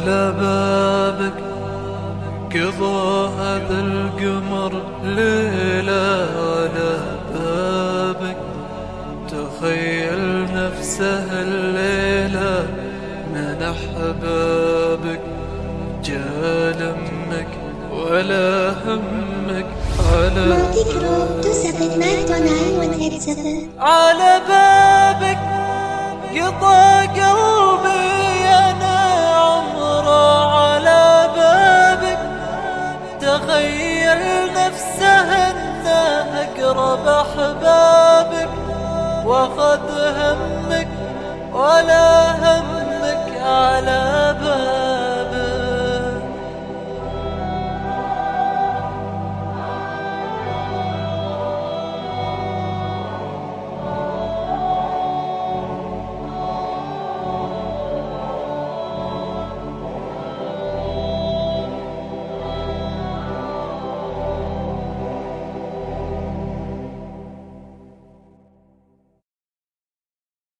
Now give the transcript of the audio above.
على بابك قضى هذا القمر ليلة على بابك تخيل نفسه الليلة من أحبابك جالمك ولا همك على على بابك. قضى قلبي نفسه أنت أقرب أحبابك وخذ همك ولا